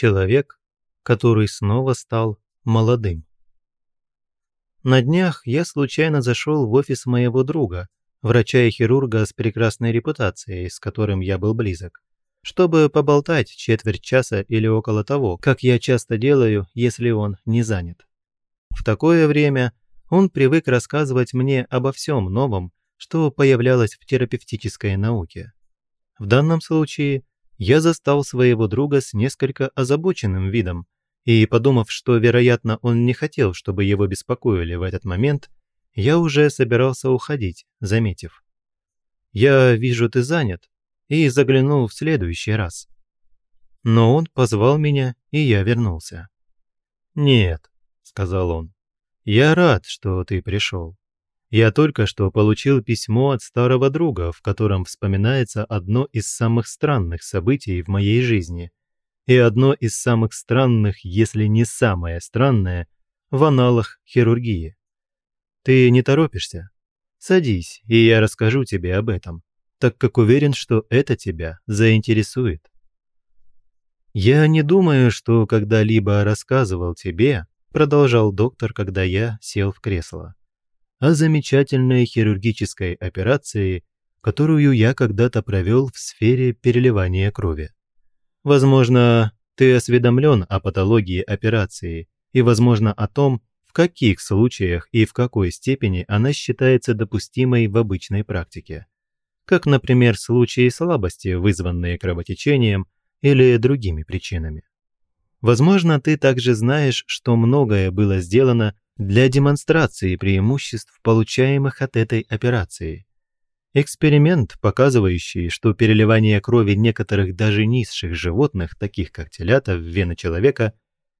Человек, который снова стал молодым. На днях я случайно зашел в офис моего друга, врача и хирурга с прекрасной репутацией, с которым я был близок, чтобы поболтать четверть часа или около того, как я часто делаю, если он не занят. В такое время он привык рассказывать мне обо всем новом, что появлялось в терапевтической науке. В данном случае я застал своего друга с несколько озабоченным видом, и, подумав, что, вероятно, он не хотел, чтобы его беспокоили в этот момент, я уже собирался уходить, заметив. «Я вижу, ты занят», и заглянул в следующий раз. Но он позвал меня, и я вернулся. «Нет», — сказал он, — «я рад, что ты пришел. Я только что получил письмо от старого друга, в котором вспоминается одно из самых странных событий в моей жизни и одно из самых странных, если не самое странное, в аналах хирургии. Ты не торопишься? Садись, и я расскажу тебе об этом, так как уверен, что это тебя заинтересует. Я не думаю, что когда-либо рассказывал тебе, продолжал доктор, когда я сел в кресло о замечательной хирургической операции, которую я когда-то провел в сфере переливания крови. Возможно, ты осведомлен о патологии операции и, возможно, о том, в каких случаях и в какой степени она считается допустимой в обычной практике. Как, например, случаи слабости, вызванные кровотечением или другими причинами. Возможно, ты также знаешь, что многое было сделано для демонстрации преимуществ, получаемых от этой операции. Эксперимент, показывающий, что переливание крови некоторых даже низших животных, таких как телята, в вены человека,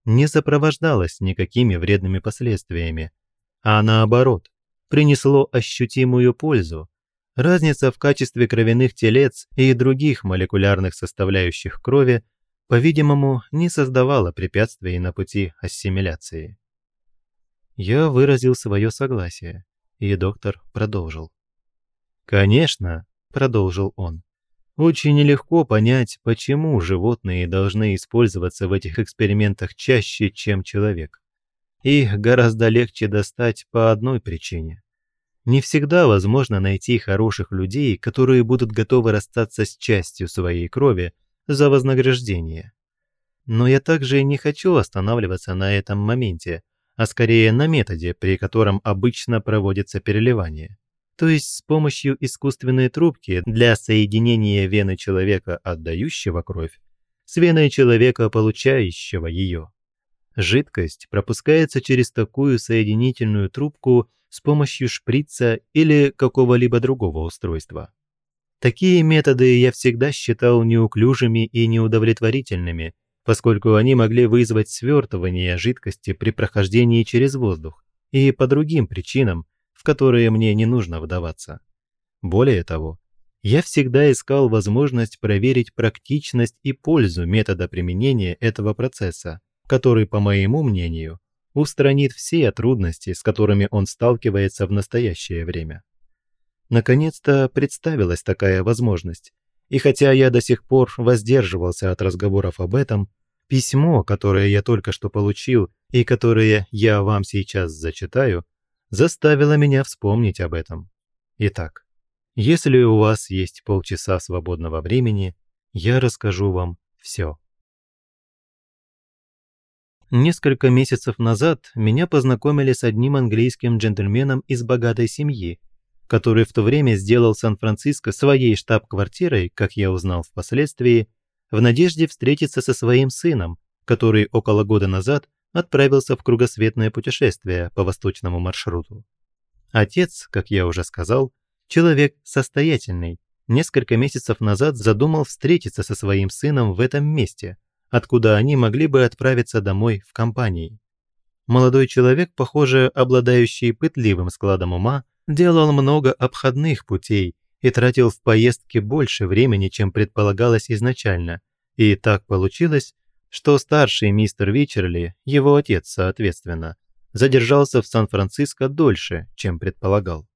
не сопровождалось никакими вредными последствиями, а наоборот, принесло ощутимую пользу. Разница в качестве кровяных телец и других молекулярных составляющих крови, по-видимому, не создавала препятствий на пути ассимиляции. Я выразил свое согласие, и доктор продолжил. «Конечно», – продолжил он, – «очень нелегко понять, почему животные должны использоваться в этих экспериментах чаще, чем человек. Их гораздо легче достать по одной причине. Не всегда возможно найти хороших людей, которые будут готовы расстаться с частью своей крови за вознаграждение. Но я также не хочу останавливаться на этом моменте, а скорее на методе, при котором обычно проводится переливание. То есть с помощью искусственной трубки для соединения вены человека, отдающего кровь, с веной человека, получающего ее. Жидкость пропускается через такую соединительную трубку с помощью шприца или какого-либо другого устройства. Такие методы я всегда считал неуклюжими и неудовлетворительными, поскольку они могли вызвать свертывание жидкости при прохождении через воздух и по другим причинам, в которые мне не нужно вдаваться. Более того, я всегда искал возможность проверить практичность и пользу метода применения этого процесса, который, по моему мнению, устранит все трудности, с которыми он сталкивается в настоящее время. Наконец-то представилась такая возможность, и хотя я до сих пор воздерживался от разговоров об этом, письмо, которое я только что получил и которое я вам сейчас зачитаю, заставило меня вспомнить об этом. Итак, если у вас есть полчаса свободного времени, я расскажу вам все. Несколько месяцев назад меня познакомили с одним английским джентльменом из богатой семьи, который в то время сделал Сан-Франциско своей штаб-квартирой, как я узнал впоследствии, в надежде встретиться со своим сыном, который около года назад отправился в кругосветное путешествие по восточному маршруту. Отец, как я уже сказал, человек состоятельный, несколько месяцев назад задумал встретиться со своим сыном в этом месте, откуда они могли бы отправиться домой в компании. Молодой человек, похоже, обладающий пытливым складом ума, делал много обходных путей и тратил в поездке больше времени, чем предполагалось изначально. И так получилось, что старший мистер Вичерли, его отец соответственно, задержался в Сан-Франциско дольше, чем предполагал.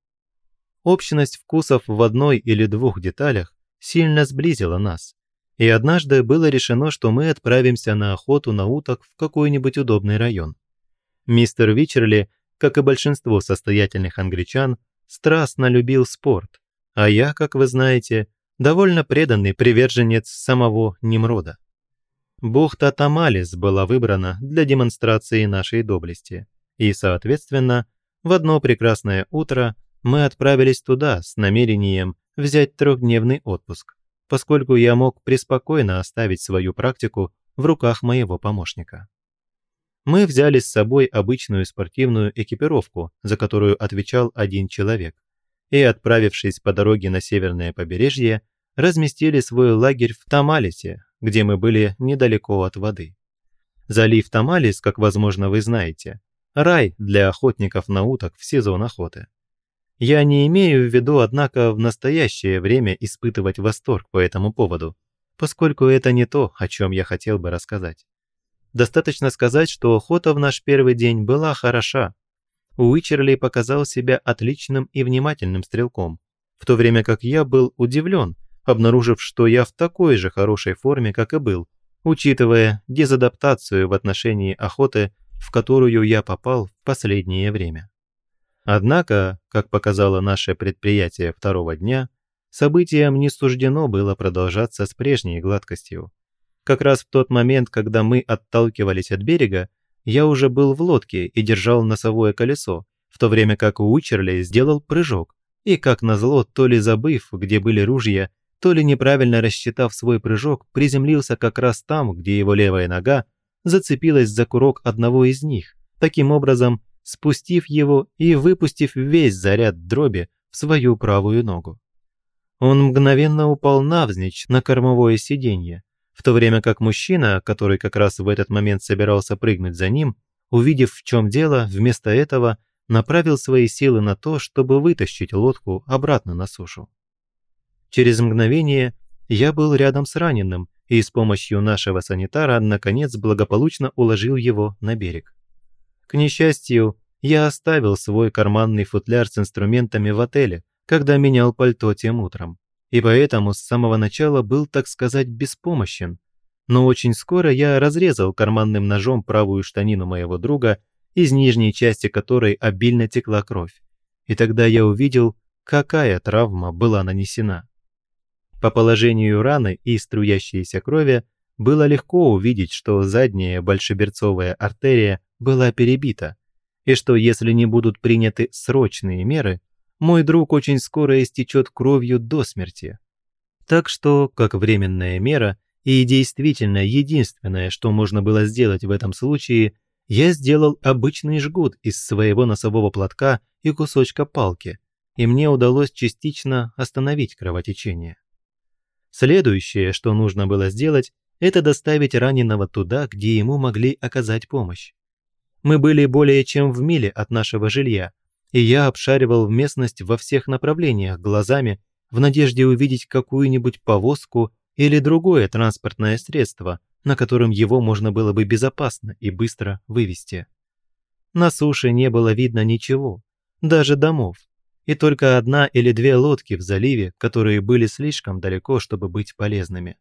Общность вкусов в одной или двух деталях сильно сблизила нас, И однажды было решено, что мы отправимся на охоту на уток в какой-нибудь удобный район. Мистер Вичерли, как и большинство состоятельных англичан, страстно любил спорт, а я, как вы знаете, довольно преданный приверженец самого Немрода. Бухта Тамалис была выбрана для демонстрации нашей доблести, и, соответственно, в одно прекрасное утро мы отправились туда с намерением взять трехдневный отпуск, поскольку я мог преспокойно оставить свою практику в руках моего помощника. Мы взяли с собой обычную спортивную экипировку, за которую отвечал один человек, и, отправившись по дороге на северное побережье, разместили свой лагерь в Тамалисе, где мы были недалеко от воды. Залив Тамалис, как возможно вы знаете, рай для охотников на уток в сезон охоты. Я не имею в виду, однако, в настоящее время испытывать восторг по этому поводу, поскольку это не то, о чем я хотел бы рассказать. Достаточно сказать, что охота в наш первый день была хороша. Уичерли показал себя отличным и внимательным стрелком, в то время как я был удивлен, обнаружив, что я в такой же хорошей форме, как и был, учитывая дезадаптацию в отношении охоты, в которую я попал в последнее время. Однако, как показало наше предприятие второго дня, событиям не суждено было продолжаться с прежней гладкостью. Как раз в тот момент, когда мы отталкивались от берега, я уже был в лодке и держал носовое колесо, в то время как Уичерли сделал прыжок, и, как назло, то ли забыв, где были ружья, то ли неправильно рассчитав свой прыжок, приземлился как раз там, где его левая нога зацепилась за курок одного из них, таким образом спустив его и выпустив весь заряд дроби в свою правую ногу. Он мгновенно упал навзничь на кормовое сиденье, в то время как мужчина, который как раз в этот момент собирался прыгнуть за ним, увидев в чем дело, вместо этого направил свои силы на то, чтобы вытащить лодку обратно на сушу. Через мгновение я был рядом с раненым и с помощью нашего санитара наконец благополучно уложил его на берег. К несчастью, я оставил свой карманный футляр с инструментами в отеле, когда менял пальто тем утром и поэтому с самого начала был, так сказать, беспомощен. Но очень скоро я разрезал карманным ножом правую штанину моего друга, из нижней части которой обильно текла кровь. И тогда я увидел, какая травма была нанесена. По положению раны и струящейся крови было легко увидеть, что задняя большеберцовая артерия была перебита, и что если не будут приняты срочные меры, мой друг очень скоро истечет кровью до смерти. Так что, как временная мера и действительно единственное, что можно было сделать в этом случае, я сделал обычный жгут из своего носового платка и кусочка палки, и мне удалось частично остановить кровотечение. Следующее, что нужно было сделать, это доставить раненого туда, где ему могли оказать помощь. Мы были более чем в миле от нашего жилья, и я обшаривал местность во всех направлениях глазами в надежде увидеть какую-нибудь повозку или другое транспортное средство, на котором его можно было бы безопасно и быстро вывести. На суше не было видно ничего, даже домов, и только одна или две лодки в заливе, которые были слишком далеко, чтобы быть полезными.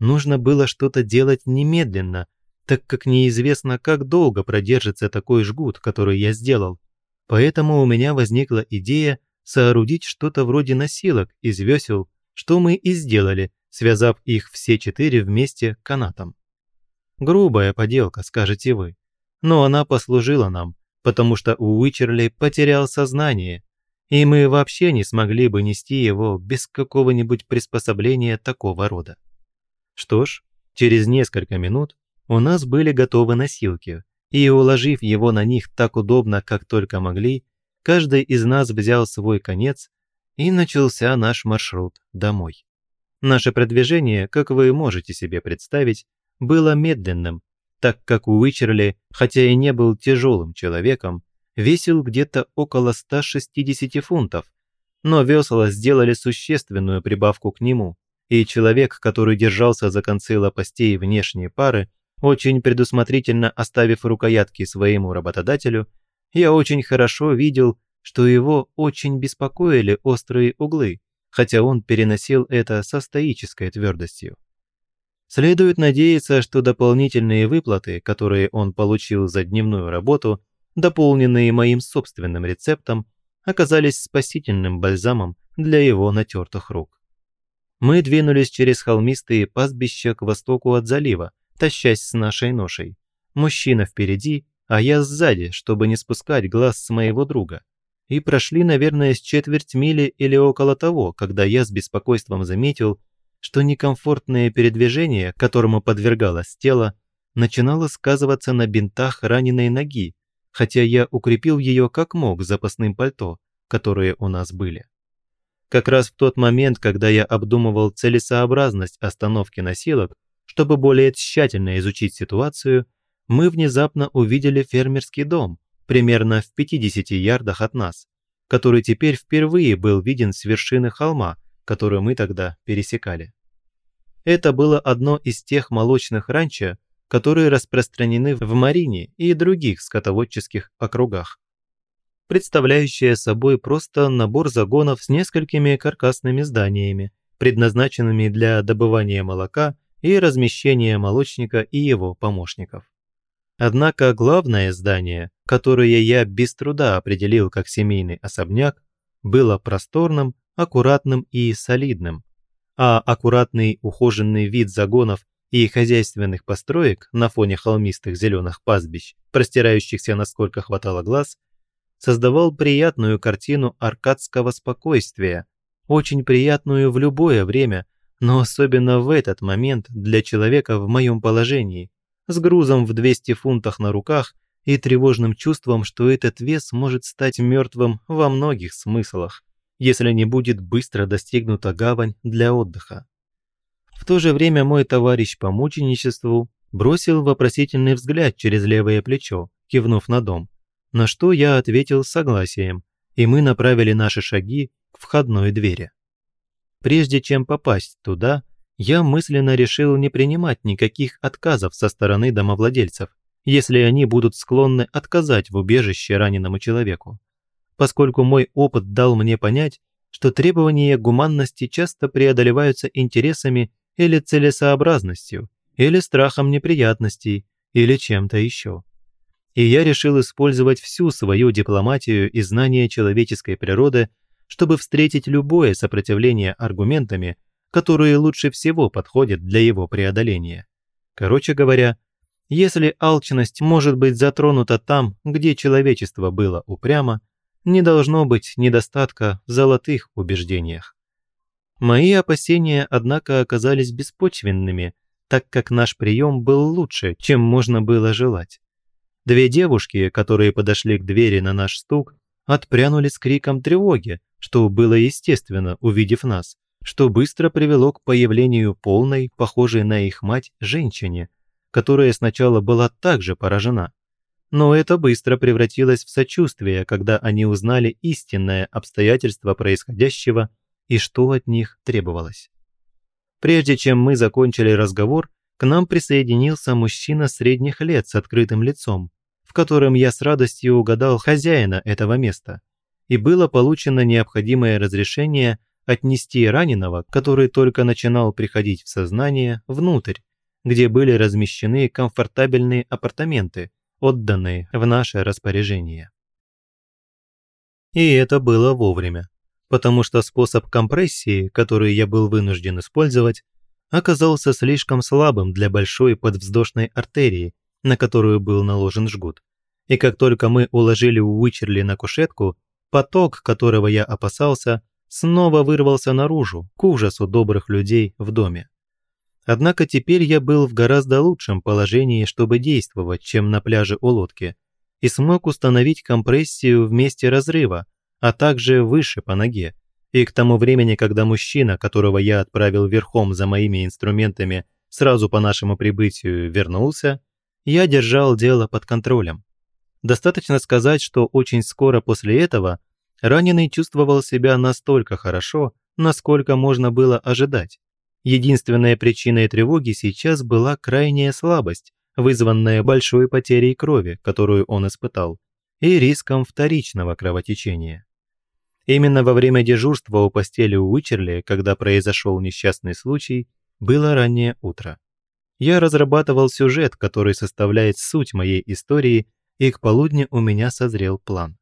Нужно было что-то делать немедленно, так как неизвестно, как долго продержится такой жгут, который я сделал, Поэтому у меня возникла идея соорудить что-то вроде носилок из весел, что мы и сделали, связав их все четыре вместе канатом. Грубая поделка, скажете вы, но она послужила нам, потому что Уичерли потерял сознание, и мы вообще не смогли бы нести его без какого-нибудь приспособления такого рода. Что ж, через несколько минут у нас были готовы носилки, и, уложив его на них так удобно, как только могли, каждый из нас взял свой конец, и начался наш маршрут домой. Наше продвижение, как вы можете себе представить, было медленным, так как Уичерли, хотя и не был тяжелым человеком, весил где-то около 160 фунтов, но весла сделали существенную прибавку к нему, и человек, который держался за концы лопастей внешней пары, очень предусмотрительно оставив рукоятки своему работодателю, я очень хорошо видел, что его очень беспокоили острые углы, хотя он переносил это со стоической твердостью. Следует надеяться, что дополнительные выплаты, которые он получил за дневную работу, дополненные моим собственным рецептом, оказались спасительным бальзамом для его натертых рук. Мы двинулись через холмистые пастбища к востоку от залива, тащась с нашей ношей. Мужчина впереди, а я сзади, чтобы не спускать глаз с моего друга. И прошли, наверное, с четверть мили или около того, когда я с беспокойством заметил, что некомфортное передвижение, которому подвергалось тело, начинало сказываться на бинтах раненой ноги, хотя я укрепил ее как мог запасным пальто, которые у нас были. Как раз в тот момент, когда я обдумывал целесообразность остановки носилок, чтобы более тщательно изучить ситуацию, мы внезапно увидели фермерский дом, примерно в 50 ярдах от нас, который теперь впервые был виден с вершины холма, которую мы тогда пересекали. Это было одно из тех молочных ранчо, которые распространены в Марине и других скотоводческих округах, представляющее собой просто набор загонов с несколькими каркасными зданиями, предназначенными для добывания молока и размещения молочника и его помощников. Однако главное здание, которое я без труда определил как семейный особняк, было просторным аккуратным и солидным, а аккуратный ухоженный вид загонов и хозяйственных построек на фоне холмистых зеленых пастбищ, простирающихся насколько хватало глаз, создавал приятную картину аркадского спокойствия, очень приятную в любое время, но особенно в этот момент для человека в моем положении, с грузом в 200 фунтах на руках и тревожным чувством, что этот вес может стать мертвым во многих смыслах, если не будет быстро достигнута гавань для отдыха. В то же время мой товарищ по мученичеству бросил вопросительный взгляд через левое плечо, кивнув на дом, на что я ответил согласием, и мы направили наши шаги к входной двери. Прежде чем попасть туда, я мысленно решил не принимать никаких отказов со стороны домовладельцев, если они будут склонны отказать в убежище раненому человеку поскольку мой опыт дал мне понять, что требования гуманности часто преодолеваются интересами или целесообразностью, или страхом неприятностей, или чем-то еще. И я решил использовать всю свою дипломатию и знание человеческой природы, чтобы встретить любое сопротивление аргументами, которые лучше всего подходят для его преодоления. Короче говоря, если алчность может быть затронута там, где человечество было упрямо, не должно быть недостатка в золотых убеждениях. Мои опасения, однако, оказались беспочвенными, так как наш прием был лучше, чем можно было желать. Две девушки, которые подошли к двери на наш стук, отпрянули с криком тревоги, что было естественно, увидев нас, что быстро привело к появлению полной, похожей на их мать, женщине, которая сначала была также поражена. Но это быстро превратилось в сочувствие, когда они узнали истинное обстоятельство происходящего и что от них требовалось. Прежде чем мы закончили разговор, к нам присоединился мужчина средних лет с открытым лицом, в котором я с радостью угадал хозяина этого места, и было получено необходимое разрешение отнести раненого, который только начинал приходить в сознание, внутрь, где были размещены комфортабельные апартаменты, отданные в наше распоряжение. И это было вовремя, потому что способ компрессии, который я был вынужден использовать, оказался слишком слабым для большой подвздошной артерии, на которую был наложен жгут. И как только мы уложили Уичерли на кушетку, поток, которого я опасался, снова вырвался наружу, к ужасу добрых людей в доме. Однако теперь я был в гораздо лучшем положении, чтобы действовать, чем на пляже у лодки, и смог установить компрессию в месте разрыва, а также выше по ноге. И к тому времени, когда мужчина, которого я отправил верхом за моими инструментами сразу по нашему прибытию, вернулся, я держал дело под контролем. Достаточно сказать, что очень скоро после этого раненый чувствовал себя настолько хорошо, насколько можно было ожидать. Единственной причиной тревоги сейчас была крайняя слабость, вызванная большой потерей крови, которую он испытал, и риском вторичного кровотечения. Именно во время дежурства у постели у Уичерли, когда произошел несчастный случай, было раннее утро. я разрабатывал сюжет, который составляет суть моей истории, и к полудню у меня созрел план.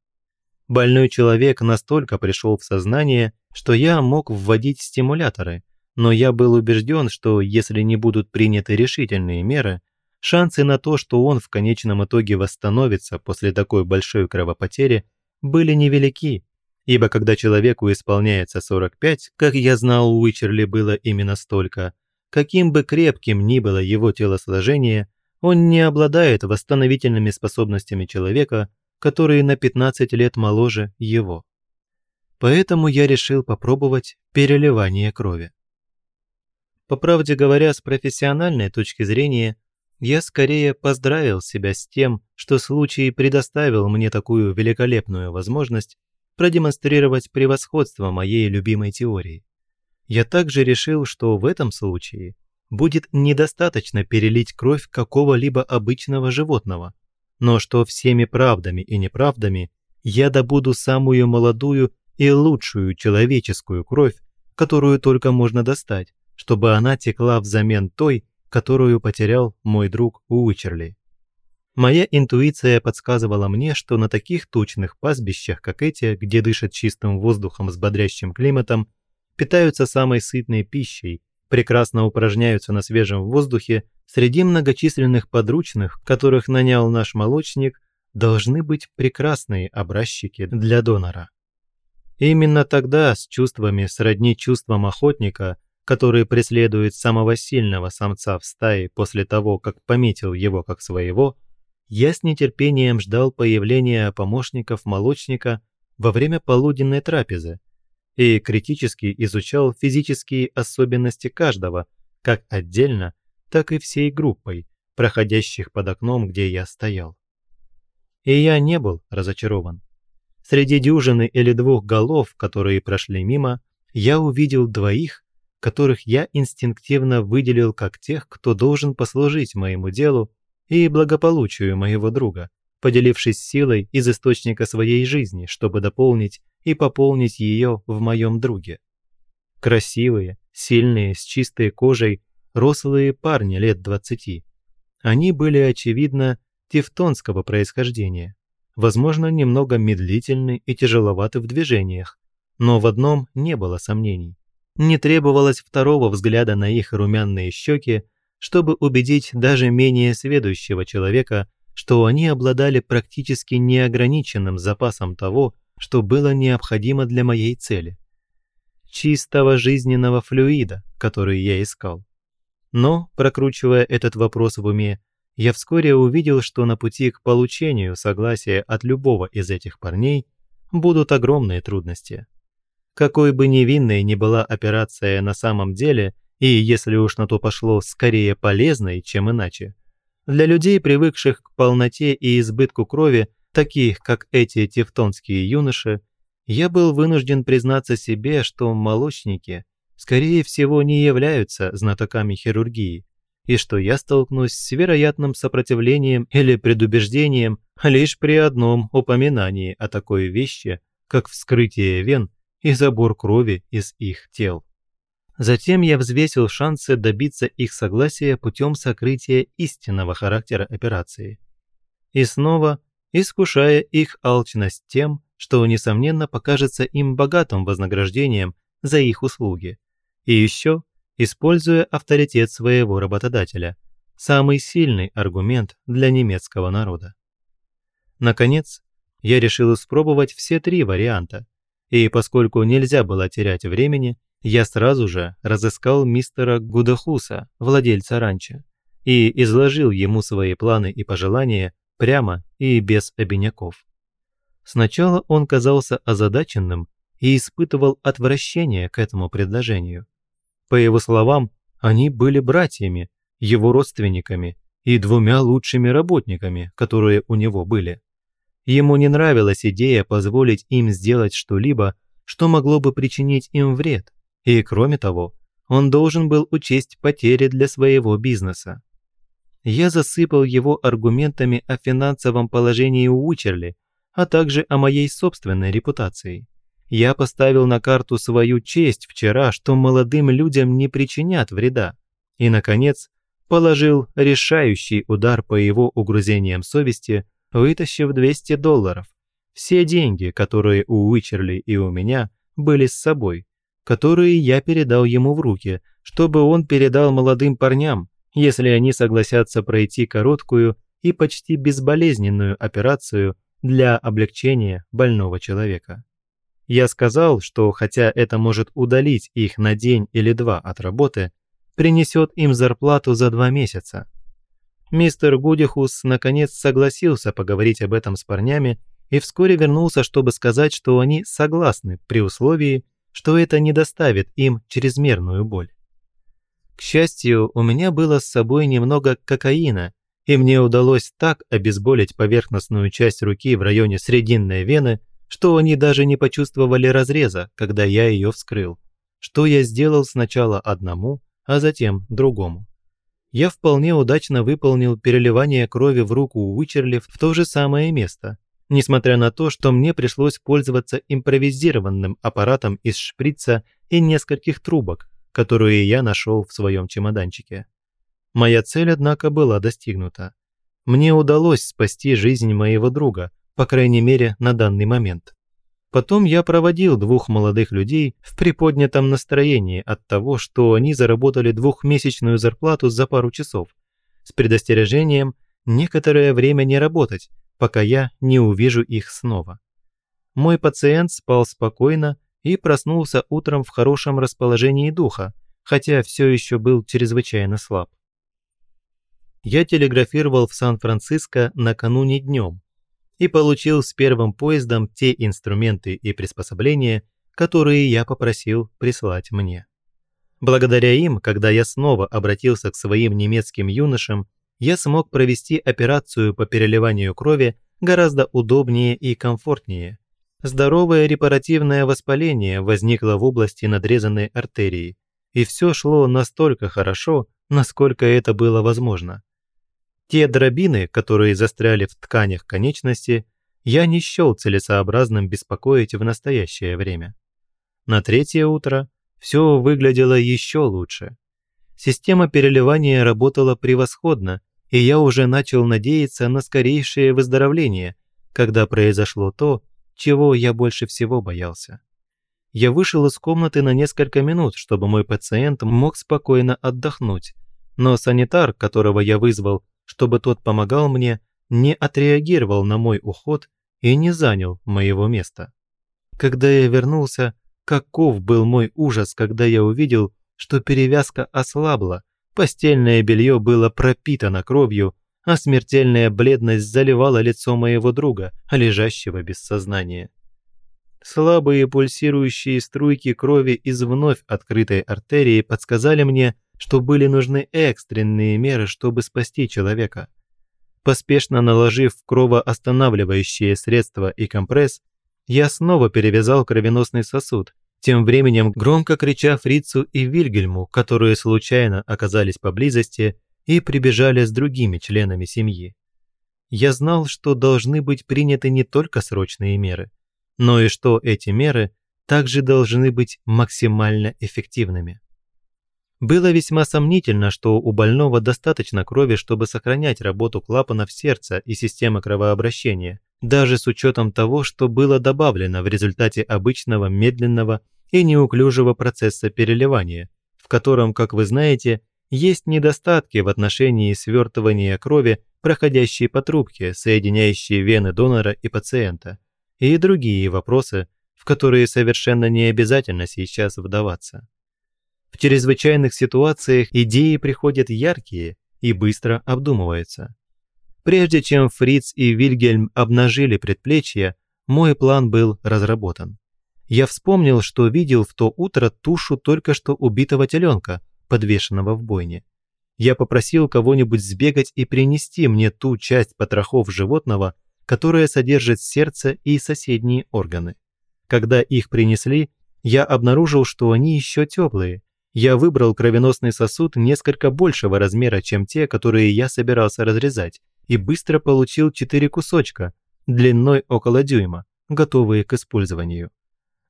Больной человек настолько пришел в сознание, что я мог вводить стимуляторы, но я был убежден, что если не будут приняты решительные меры, шансы на то, что он в конечном итоге восстановится после такой большой кровопотери, были невелики, ибо когда человеку исполняется 45, как я знал, у Уичерли было именно столько, каким бы крепким ни было его телосложение, он не обладает восстановительными способностями человека, которые на 15 лет моложе его. Поэтому я решил попробовать переливание крови. По правде говоря, с профессиональной точки зрения, я скорее поздравил себя с тем, что случай предоставил мне такую великолепную возможность продемонстрировать превосходство моей любимой теории. Я также решил, что в этом случае будет недостаточно перелить кровь какого-либо обычного животного, но что всеми правдами и неправдами я добуду самую молодую и лучшую человеческую кровь, которую только можно достать, чтобы она текла взамен той, которую потерял мой друг Уичерли. Моя интуиция подсказывала мне, что на таких тучных пастбищах, как эти, где дышат чистым воздухом с бодрящим климатом, питаются самой сытной пищей, прекрасно упражняются на свежем воздухе, среди многочисленных подручных, которых нанял наш молочник, должны быть прекрасные образчики для донора. Именно тогда с чувствами сродни чувствам охотника – который преследует самого сильного самца в стае после того, как пометил его как своего, я с нетерпением ждал появления помощников молочника во время полуденной трапезы и критически изучал физические особенности каждого, как отдельно, так и всей группой, проходящих под окном, где я стоял. И я не был разочарован. Среди дюжины или двух голов, которые прошли мимо, я увидел двоих, которых я инстинктивно выделил как тех, кто должен послужить моему делу и благополучию моего друга, поделившись силой из источника своей жизни, чтобы дополнить и пополнить ее в моем друге. Красивые, сильные, с чистой кожей, рослые парни лет двадцати. Они были, очевидно, тевтонского происхождения, возможно, немного медлительны и тяжеловаты в движениях, но в одном не было сомнений. Не требовалось второго взгляда на их румяные щеки, чтобы убедить даже менее сведущего человека, что они обладали практически неограниченным запасом того, что было необходимо для моей цели. Чистого жизненного флюида, который я искал. Но, прокручивая этот вопрос в уме, я вскоре увидел, что на пути к получению согласия от любого из этих парней будут огромные трудности. Какой бы невинной ни была операция на самом деле, и если уж на то пошло, скорее полезной, чем иначе, для людей, привыкших к полноте и избытку крови, таких как эти тевтонские юноши, я был вынужден признаться себе, что молочники, скорее всего, не являются знатоками хирургии, и что я столкнусь с вероятным сопротивлением или предубеждением лишь при одном упоминании о такой вещи, как вскрытие вен и забор крови из их тел. Затем я взвесил шансы добиться их согласия путем сокрытия истинного характера операции. И снова искушая их алчность тем, что, несомненно, покажется им богатым вознаграждением за их услуги. И еще используя авторитет своего работодателя, самый сильный аргумент для немецкого народа. Наконец, я решил испробовать все три варианта – и поскольку нельзя было терять времени, я сразу же разыскал мистера Гудахуса, владельца ранчо, и изложил ему свои планы и пожелания прямо и без обиняков. Сначала он казался озадаченным и испытывал отвращение к этому предложению. По его словам, они были братьями, его родственниками и двумя лучшими работниками, которые у него были. Ему не нравилась идея позволить им сделать что-либо, что могло бы причинить им вред, и кроме того, он должен был учесть потери для своего бизнеса. Я засыпал его аргументами о финансовом положении Уичерли, а также о моей собственной репутации. Я поставил на карту свою честь вчера, что молодым людям не причинят вреда. И, наконец, положил решающий удар по его угрызениям совести, вытащив 200 долларов. Все деньги, которые у Уичерли и у меня были с собой, которые я передал ему в руки, чтобы он передал молодым парням, если они согласятся пройти короткую и почти безболезненную операцию для облегчения больного человека. Я сказал, что хотя это может удалить их на день или два от работы, принесет им зарплату за два месяца. Мистер Гудихус наконец согласился поговорить об этом с парнями и вскоре вернулся, чтобы сказать, что они согласны при условии, что это не доставит им чрезмерную боль. К счастью, у меня было с собой немного кокаина, и мне удалось так обезболить поверхностную часть руки в районе срединной вены, что они даже не почувствовали разреза, когда я ее вскрыл, что я сделал сначала одному, а затем другому. Я вполне удачно выполнил переливание крови в руку Уичерли в то же самое место, несмотря на то, что мне пришлось пользоваться импровизированным аппаратом из шприца и нескольких трубок, которые я нашел в своем чемоданчике. Моя цель, однако, была достигнута. Мне удалось спасти жизнь моего друга, по крайней мере, на данный момент. Потом я проводил двух молодых людей в приподнятом настроении от того, что они заработали двухмесячную зарплату за пару часов, с предостережением некоторое время не работать, пока я не увижу их снова. Мой пациент спал спокойно и проснулся утром в хорошем расположении духа, хотя все еще был чрезвычайно слаб. Я телеграфировал в Сан-Франциско накануне днем, и получил с первым поездом те инструменты и приспособления, которые я попросил прислать мне. Благодаря им, когда я снова обратился к своим немецким юношам, я смог провести операцию по переливанию крови гораздо удобнее и комфортнее. Здоровое репаративное воспаление возникло в области надрезанной артерии, и все шло настолько хорошо, насколько это было возможно. Те дробины, которые застряли в тканях конечности, я не счел целесообразным беспокоить в настоящее время. На третье утро все выглядело еще лучше. Система переливания работала превосходно, и я уже начал надеяться на скорейшее выздоровление, когда произошло то, чего я больше всего боялся. Я вышел из комнаты на несколько минут, чтобы мой пациент мог спокойно отдохнуть, но санитар, которого я вызвал, чтобы тот помогал мне, не отреагировал на мой уход и не занял моего места. Когда я вернулся, каков был мой ужас, когда я увидел, что перевязка ослабла, постельное белье было пропитано кровью, а смертельная бледность заливала лицо моего друга, лежащего без сознания. Слабые пульсирующие струйки крови из вновь открытой артерии подсказали мне, что были нужны экстренные меры, чтобы спасти человека. Поспешно наложив кровоостанавливающие средства и компресс, я снова перевязал кровеносный сосуд, тем временем громко крича Фрицу и Вильгельму, которые случайно оказались поблизости и прибежали с другими членами семьи. Я знал, что должны быть приняты не только срочные меры, но и что эти меры также должны быть максимально эффективными. Было весьма сомнительно, что у больного достаточно крови, чтобы сохранять работу клапанов сердца и системы кровообращения, даже с учетом того, что было добавлено в результате обычного медленного и неуклюжего процесса переливания, в котором, как вы знаете, есть недостатки в отношении свертывания крови, проходящей по трубке, соединяющей вены донора и пациента, и другие вопросы, в которые совершенно не обязательно сейчас вдаваться. В чрезвычайных ситуациях идеи приходят яркие и быстро обдумываются. Прежде чем Фриц и Вильгельм обнажили предплечья, мой план был разработан. Я вспомнил, что видел в то утро тушу только что убитого теленка, подвешенного в бойне. Я попросил кого-нибудь сбегать и принести мне ту часть потрохов животного, которая содержит сердце и соседние органы. Когда их принесли, я обнаружил, что они еще теплые, я выбрал кровеносный сосуд несколько большего размера, чем те, которые я собирался разрезать, и быстро получил четыре кусочка, длиной около дюйма, готовые к использованию.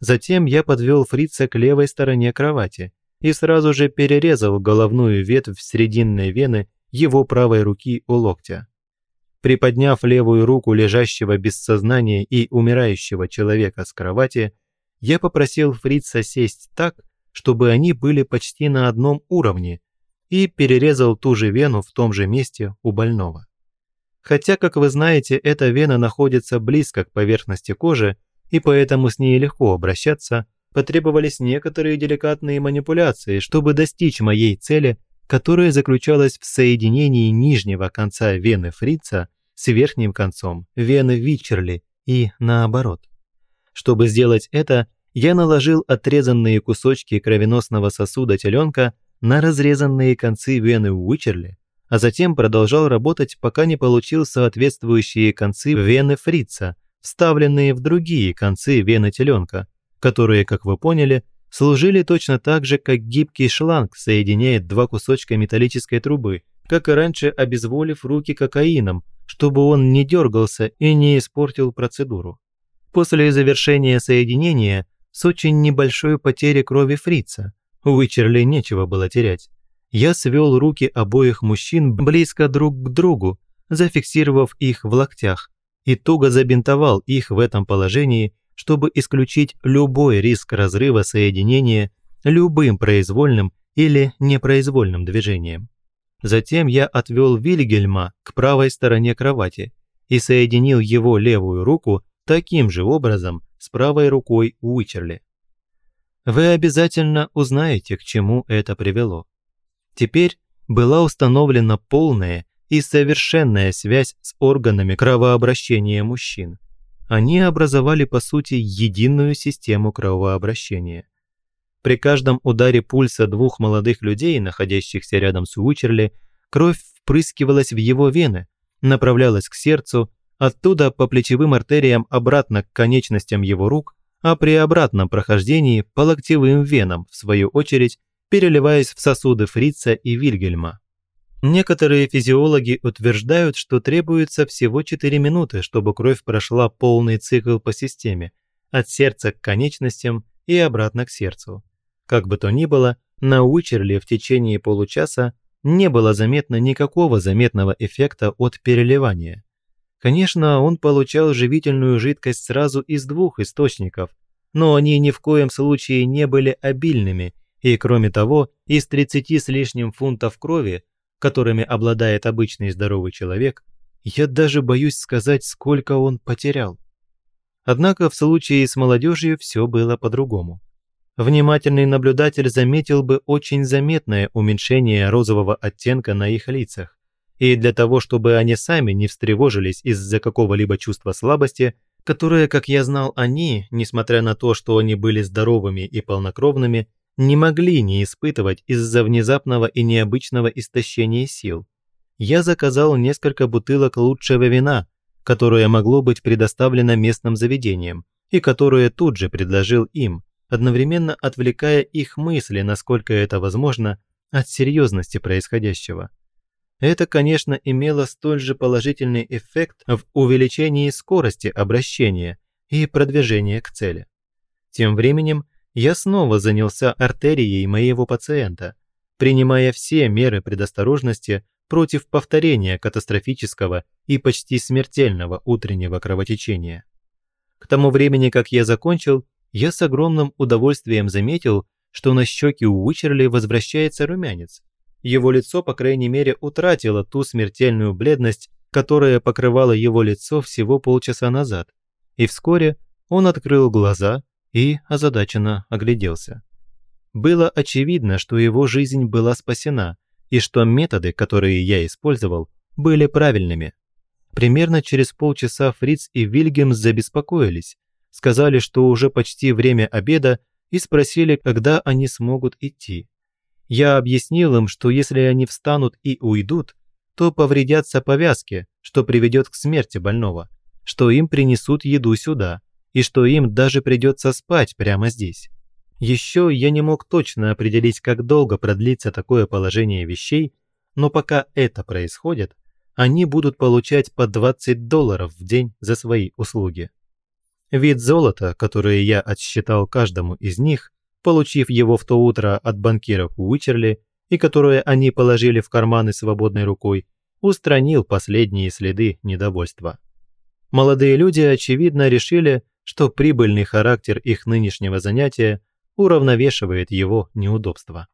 Затем я подвел фрица к левой стороне кровати, и сразу же перерезал головную ветвь срединной вены его правой руки у локтя. Приподняв левую руку лежащего без сознания и умирающего человека с кровати, я попросил фрица сесть так, чтобы они были почти на одном уровне, и перерезал ту же вену в том же месте у больного. Хотя, как вы знаете, эта вена находится близко к поверхности кожи, и поэтому с ней легко обращаться, потребовались некоторые деликатные манипуляции, чтобы достичь моей цели, которая заключалась в соединении нижнего конца вены фрица с верхним концом вены Вичерли и наоборот. Чтобы сделать это, я наложил отрезанные кусочки кровеносного сосуда теленка на разрезанные концы вены Уичерли, а затем продолжал работать, пока не получил соответствующие концы вены фрица, вставленные в другие концы вены теленка, которые, как вы поняли, служили точно так же, как гибкий шланг соединяет два кусочка металлической трубы, как и раньше обезволив руки кокаином, чтобы он не дергался и не испортил процедуру. После завершения соединения с очень небольшой потерей крови фрица, у Вичерли нечего было терять, я свел руки обоих мужчин близко друг к другу, зафиксировав их в локтях, и туго забинтовал их в этом положении, чтобы исключить любой риск разрыва соединения любым произвольным или непроизвольным движением. Затем я отвел Вильгельма к правой стороне кровати и соединил его левую руку таким же образом с правой рукой Уичерли. Вы обязательно узнаете, к чему это привело. Теперь была установлена полная и совершенная связь с органами кровообращения мужчин. Они образовали по сути единую систему кровообращения. При каждом ударе пульса двух молодых людей, находящихся рядом с Уичерли, кровь впрыскивалась в его вены, направлялась к сердцу, оттуда по плечевым артериям обратно к конечностям его рук, а при обратном прохождении по локтевым венам, в свою очередь, переливаясь в сосуды Фрица и Вильгельма. Некоторые физиологи утверждают, что требуется всего 4 минуты, чтобы кровь прошла полный цикл по системе, от сердца к конечностям и обратно к сердцу. Как бы то ни было, на Уичерли в течение получаса не было заметно никакого заметного эффекта от переливания. Конечно, он получал живительную жидкость сразу из двух источников, но они ни в коем случае не были обильными и, кроме того, из 30 с лишним фунтов крови, которыми обладает обычный здоровый человек, я даже боюсь сказать, сколько он потерял. Однако в случае с молодежью все было по-другому. Внимательный наблюдатель заметил бы очень заметное уменьшение розового оттенка на их лицах, и для того, чтобы они сами не встревожились из-за какого-либо чувства слабости, которое, как я знал, они, несмотря на то, что они были здоровыми и полнокровными, не могли не испытывать из-за внезапного и необычного истощения сил. Я заказал несколько бутылок лучшего вина, которое могло быть предоставлено местным заведениям, и которое тут же предложил им, одновременно отвлекая их мысли, насколько это возможно, от серьезности происходящего. Это, конечно, имело столь же положительный эффект в увеличении скорости обращения и продвижения к цели. Тем временем я снова занялся артерией моего пациента, принимая все меры предосторожности против повторения катастрофического и почти смертельного утреннего кровотечения. К тому времени, как я закончил, я с огромным удовольствием заметил, что на щеке у Уичерли возвращается румянец. Его лицо, по крайней мере, утратило ту смертельную бледность, которая покрывала его лицо всего полчаса назад. И вскоре он открыл глаза и озадаченно огляделся. Было очевидно, что его жизнь была спасена, и что методы, которые я использовал, были правильными. Примерно через полчаса Фриц и Вильгельм забеспокоились, сказали, что уже почти время обеда и спросили, когда они смогут идти. Я объяснил им, что если они встанут и уйдут, то повредятся повязки, что приведет к смерти больного, что им принесут еду сюда, и что им даже придется спать прямо здесь. Еще я не мог точно определить, как долго продлится такое положение вещей, но пока это происходит, они будут получать по 20 долларов в день за свои услуги. Вид золота, который я отсчитал каждому из них, получив его в то утро от банкиров Уичерли и которое они положили в карманы свободной рукой, устранил последние следы недовольства. Молодые люди, очевидно, решили, что прибыльный характер их нынешнего занятия уравновешивает его неудобства.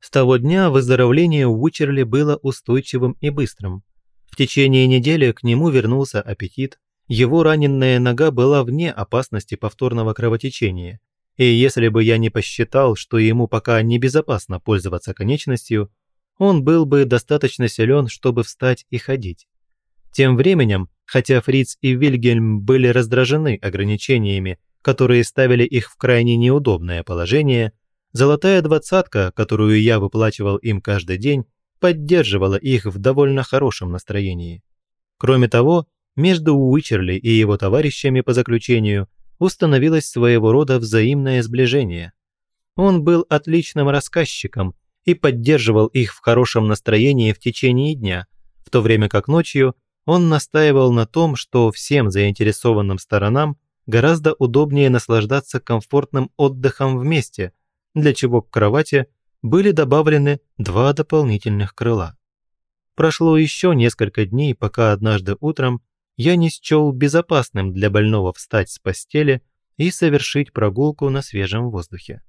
С того дня выздоровление Уичерли было устойчивым и быстрым. В течение недели к нему вернулся аппетит, его раненная нога была вне опасности повторного кровотечения, и если бы я не посчитал, что ему пока небезопасно пользоваться конечностью, он был бы достаточно силен, чтобы встать и ходить. Тем временем, хотя Фриц и Вильгельм были раздражены ограничениями, которые ставили их в крайне неудобное положение, золотая двадцатка, которую я выплачивал им каждый день, поддерживала их в довольно хорошем настроении. Кроме того, между Уичерли и его товарищами по заключению установилось своего рода взаимное сближение. Он был отличным рассказчиком и поддерживал их в хорошем настроении в течение дня, в то время как ночью он настаивал на том, что всем заинтересованным сторонам гораздо удобнее наслаждаться комфортным отдыхом вместе, для чего к кровати были добавлены два дополнительных крыла. Прошло еще несколько дней, пока однажды утром я не счел безопасным для больного встать с постели и совершить прогулку на свежем воздухе.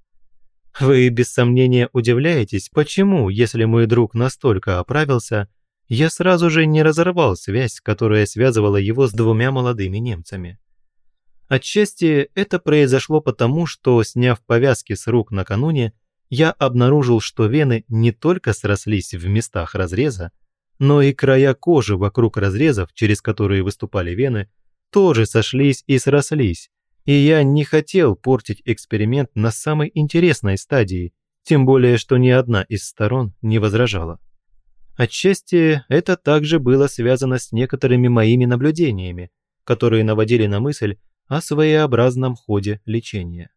Вы без сомнения удивляетесь, почему, если мой друг настолько оправился, я сразу же не разорвал связь, которая связывала его с двумя молодыми немцами. Отчасти это произошло потому, что, сняв повязки с рук накануне, я обнаружил, что вены не только срослись в местах разреза, но и края кожи вокруг разрезов, через которые выступали вены, тоже сошлись и срослись, и я не хотел портить эксперимент на самой интересной стадии, тем более, что ни одна из сторон не возражала. Отчасти это также было связано с некоторыми моими наблюдениями, которые наводили на мысль о своеобразном ходе лечения.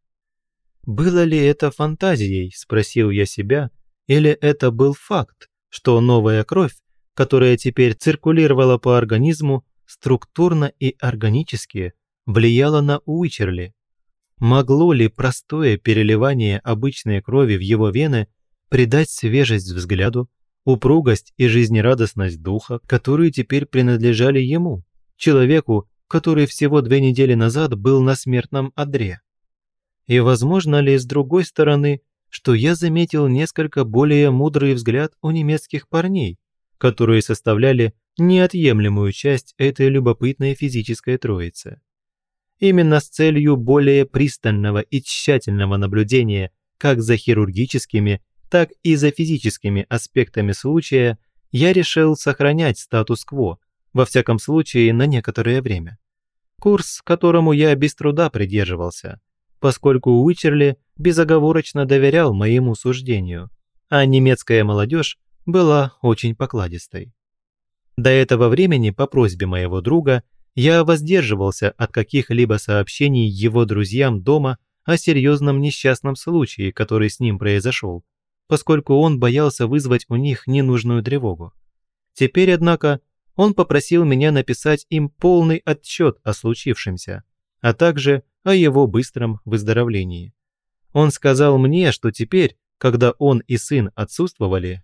Было ли это фантазией, спросил я себя, или это был факт, что новая кровь, которая теперь циркулировала по организму, структурно и органически влияла на Уичерли? Могло ли простое переливание обычной крови в его вены придать свежесть взгляду, упругость и жизнерадостность духа, которые теперь принадлежали ему, человеку, который всего две недели назад был на смертном одре? И возможно ли с другой стороны, что я заметил несколько более мудрый взгляд у немецких парней, которые составляли неотъемлемую часть этой любопытной физической троицы. Именно с целью более пристального и тщательного наблюдения как за хирургическими, так и за физическими аспектами случая я решил сохранять статус-кво, во всяком случае на некоторое время. Курс, которому я без труда придерживался – поскольку Уичерли безоговорочно доверял моему суждению, а немецкая молодежь была очень покладистой. До этого времени, по просьбе моего друга, я воздерживался от каких-либо сообщений его друзьям дома о серьезном несчастном случае, который с ним произошел, поскольку он боялся вызвать у них ненужную тревогу. Теперь, однако, он попросил меня написать им полный отчет о случившемся, а также о его быстром выздоровлении. Он сказал мне, что теперь, когда он и сын отсутствовали,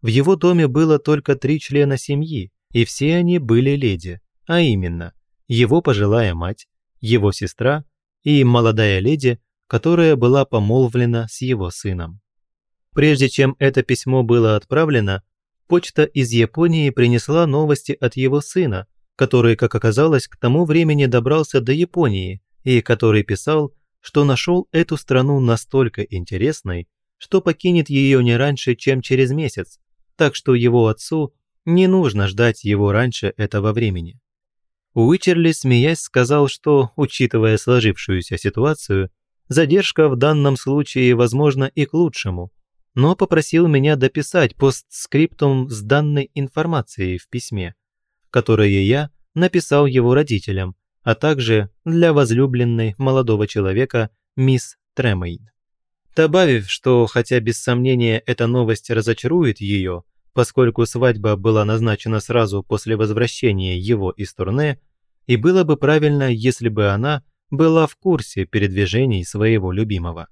в его доме было только три члена семьи, и все они были леди, а именно, его пожилая мать, его сестра и молодая леди, которая была помолвлена с его сыном. Прежде чем это письмо было отправлено, почта из Японии принесла новости от его сына, который, как оказалось, к тому времени добрался до Японии и который писал, что нашел эту страну настолько интересной, что покинет ее не раньше, чем через месяц, так что его отцу не нужно ждать его раньше этого времени. Уичерли, смеясь, сказал, что, учитывая сложившуюся ситуацию, задержка в данном случае возможна и к лучшему, но попросил меня дописать постскриптум с данной информацией в письме, которое я написал его родителям, а также для возлюбленной молодого человека мисс Тремейн. Добавив, что хотя без сомнения эта новость разочарует ее, поскольку свадьба была назначена сразу после возвращения его из турне, и было бы правильно, если бы она, была в курсе передвижений своего любимого.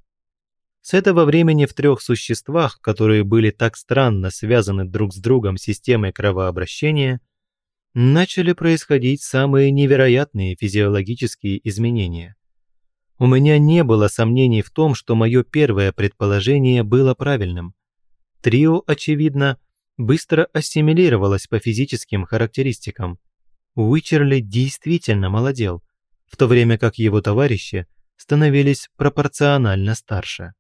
С этого времени в трех существах, которые были так странно связаны друг с другом системой кровообращения, начали происходить самые невероятные физиологические изменения. У меня не было сомнений в том, что мое первое предположение было правильным. Трио, очевидно, быстро ассимилировалось по физическим характеристикам. Уичерли действительно молодел, в то время как его товарищи становились пропорционально старше.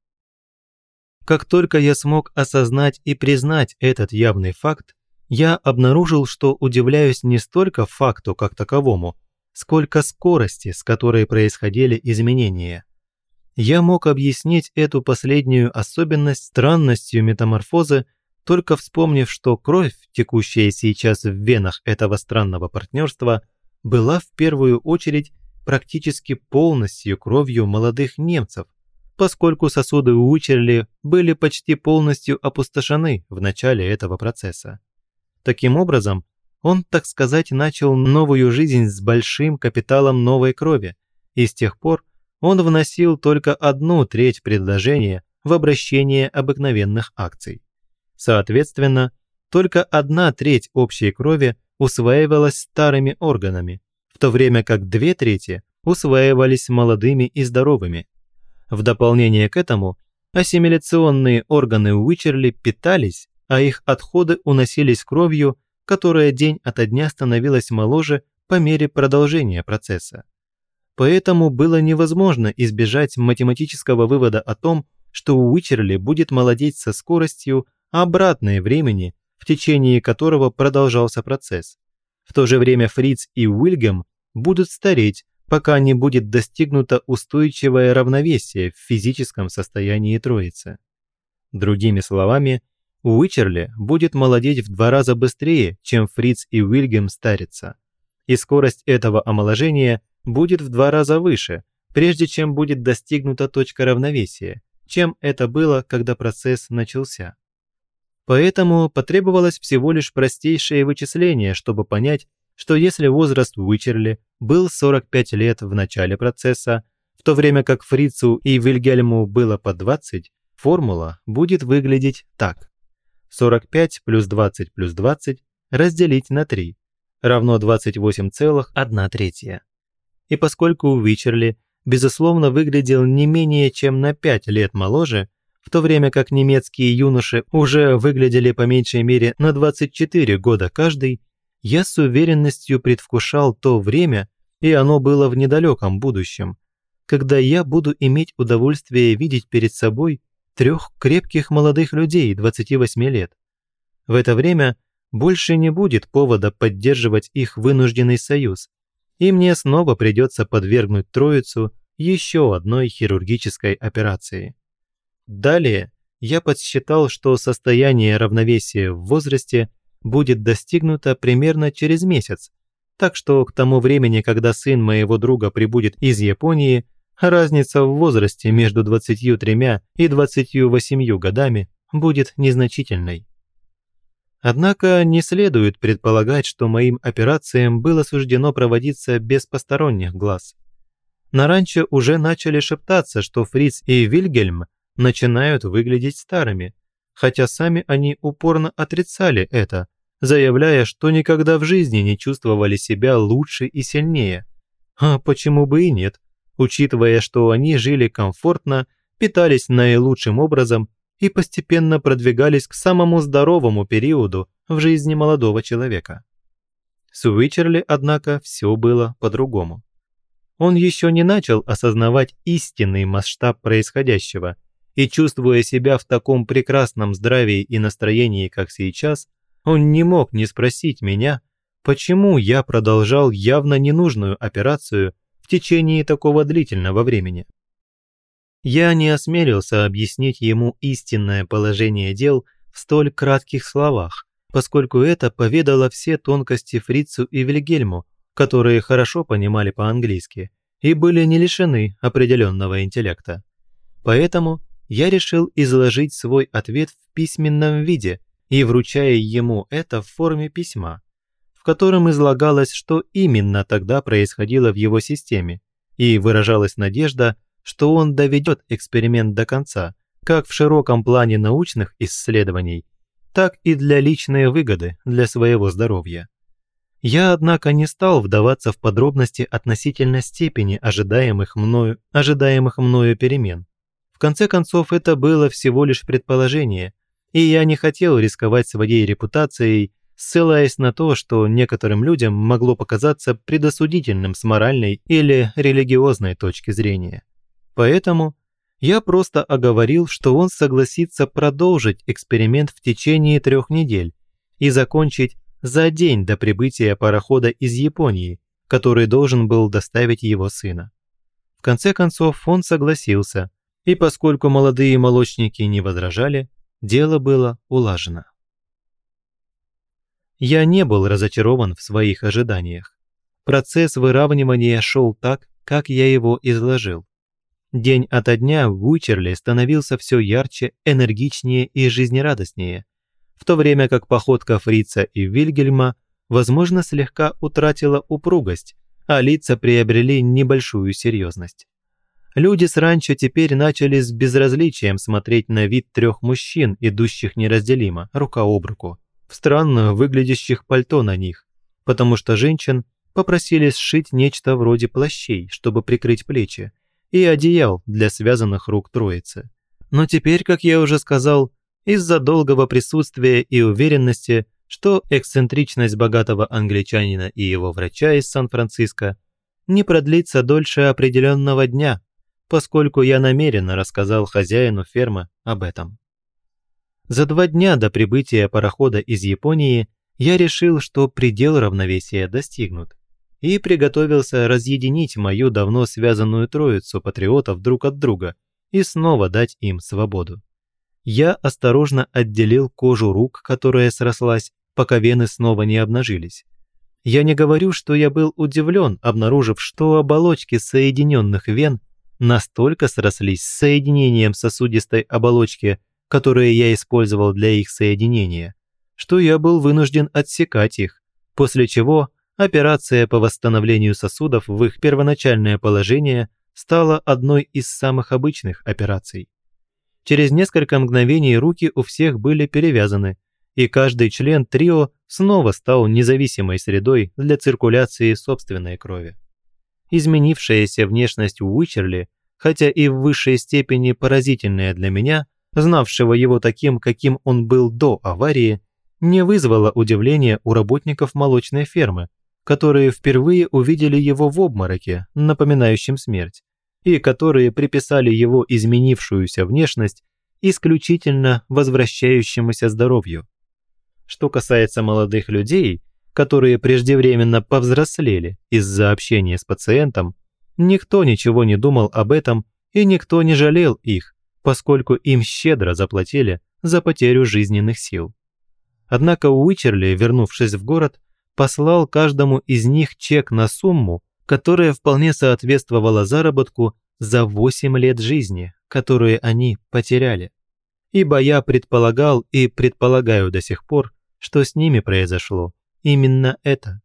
Как только я смог осознать и признать этот явный факт, я обнаружил, что удивляюсь не столько факту как таковому, сколько скорости, с которой происходили изменения. Я мог объяснить эту последнюю особенность странностью метаморфозы, только вспомнив, что кровь, текущая сейчас в венах этого странного партнерства, была в первую очередь практически полностью кровью молодых немцев, поскольку сосуды Уичерли были почти полностью опустошены в начале этого процесса. Таким образом, он, так сказать, начал новую жизнь с большим капиталом новой крови, и с тех пор он вносил только одну треть предложения в обращение обыкновенных акций. Соответственно, только одна треть общей крови усваивалась старыми органами, в то время как две трети усваивались молодыми и здоровыми, в дополнение к этому, ассимиляционные органы Уичерли питались, а их отходы уносились кровью, которая день ото дня становилась моложе по мере продолжения процесса. Поэтому было невозможно избежать математического вывода о том, что Уичерли будет молодеть со скоростью, обратной времени, в течение которого продолжался процесс. В то же время Фриц и Уильгем будут стареть, пока не будет достигнуто устойчивое равновесие в физическом состоянии троицы. Другими словами, Уичерли будет молодеть в два раза быстрее, чем Фриц и Уильгем старятся. И скорость этого омоложения будет в два раза выше, прежде чем будет достигнута точка равновесия, чем это было, когда процесс начался. Поэтому потребовалось всего лишь простейшее вычисление, чтобы понять, что если возраст Уичерли был 45 лет в начале процесса, в то время как Фрицу и Вильгельму было по 20, формула будет выглядеть так. 45 плюс 20 плюс 20 разделить на 3 равно 28,1 третья. И поскольку Уичерли, безусловно, выглядел не менее чем на 5 лет моложе, в то время как немецкие юноши уже выглядели по меньшей мере на 24 года каждый, я с уверенностью предвкушал то время, и оно было в недалеком будущем, когда я буду иметь удовольствие видеть перед собой трех крепких молодых людей 28 лет. В это время больше не будет повода поддерживать их вынужденный союз, и мне снова придется подвергнуть троицу еще одной хирургической операции. Далее я подсчитал, что состояние равновесия в возрасте будет достигнута примерно через месяц, так что к тому времени, когда сын моего друга прибудет из Японии, разница в возрасте между 23 и 28 годами будет незначительной. Однако не следует предполагать, что моим операциям было суждено проводиться без посторонних глаз. На ранчо уже начали шептаться, что Фриц и Вильгельм начинают выглядеть старыми, хотя сами они упорно отрицали это, заявляя, что никогда в жизни не чувствовали себя лучше и сильнее. А почему бы и нет, учитывая, что они жили комфортно, питались наилучшим образом и постепенно продвигались к самому здоровому периоду в жизни молодого человека. С Уичерли, однако, все было по-другому. Он еще не начал осознавать истинный масштаб происходящего, и чувствуя себя в таком прекрасном здравии и настроении, как сейчас, он не мог не спросить меня, почему я продолжал явно ненужную операцию в течение такого длительного времени. Я не осмелился объяснить ему истинное положение дел в столь кратких словах, поскольку это поведало все тонкости Фрицу и Вильгельму, которые хорошо понимали по-английски и были не лишены определенного интеллекта. Поэтому я решил изложить свой ответ в письменном виде и вручая ему это в форме письма, в котором излагалось, что именно тогда происходило в его системе, и выражалась надежда, что он доведет эксперимент до конца, как в широком плане научных исследований, так и для личной выгоды для своего здоровья. Я, однако, не стал вдаваться в подробности относительно степени ожидаемых мною, ожидаемых мною перемен. В конце концов, это было всего лишь предположение, и я не хотел рисковать своей репутацией, ссылаясь на то, что некоторым людям могло показаться предосудительным с моральной или религиозной точки зрения. Поэтому я просто оговорил, что он согласится продолжить эксперимент в течение трех недель и закончить за день до прибытия парохода из Японии, который должен был доставить его сына. В конце концов он согласился, и поскольку молодые молочники не возражали, дело было улажено. Я не был разочарован в своих ожиданиях. Процесс выравнивания шел так, как я его изложил. День ото дня Уичерли становился все ярче, энергичнее и жизнерадостнее, в то время как походка Фрица и Вильгельма, возможно, слегка утратила упругость, а лица приобрели небольшую серьезность. Люди с ранчо теперь начали с безразличием смотреть на вид трех мужчин, идущих неразделимо, рука об руку, в странно выглядящих пальто на них, потому что женщин попросили сшить нечто вроде плащей, чтобы прикрыть плечи, и одеял для связанных рук троицы. Но теперь, как я уже сказал, из-за долгого присутствия и уверенности, что эксцентричность богатого англичанина и его врача из Сан-Франциско не продлится дольше определенного дня, поскольку я намеренно рассказал хозяину фермы об этом. За два дня до прибытия парохода из Японии я решил, что предел равновесия достигнут, и приготовился разъединить мою давно связанную троицу патриотов друг от друга и снова дать им свободу. Я осторожно отделил кожу рук, которая срослась, пока вены снова не обнажились. Я не говорю, что я был удивлен, обнаружив, что оболочки соединенных вен настолько срослись с соединением сосудистой оболочки, которые я использовал для их соединения, что я был вынужден отсекать их, после чего операция по восстановлению сосудов в их первоначальное положение стала одной из самых обычных операций. Через несколько мгновений руки у всех были перевязаны, и каждый член трио снова стал независимой средой для циркуляции собственной крови. Изменившаяся внешность Уичерли, хотя и в высшей степени поразительная для меня, знавшего его таким, каким он был до аварии, не вызвала удивления у работников молочной фермы, которые впервые увидели его в обмороке, напоминающем смерть, и которые приписали его изменившуюся внешность исключительно возвращающемуся здоровью. Что касается молодых людей, которые преждевременно повзрослели из-за общения с пациентом, никто ничего не думал об этом и никто не жалел их, поскольку им щедро заплатили за потерю жизненных сил. Однако Уичерли, вернувшись в город, послал каждому из них чек на сумму, которая вполне соответствовала заработку за 8 лет жизни, которые они потеряли. Ибо я предполагал и предполагаю до сих пор, что с ними произошло именно это.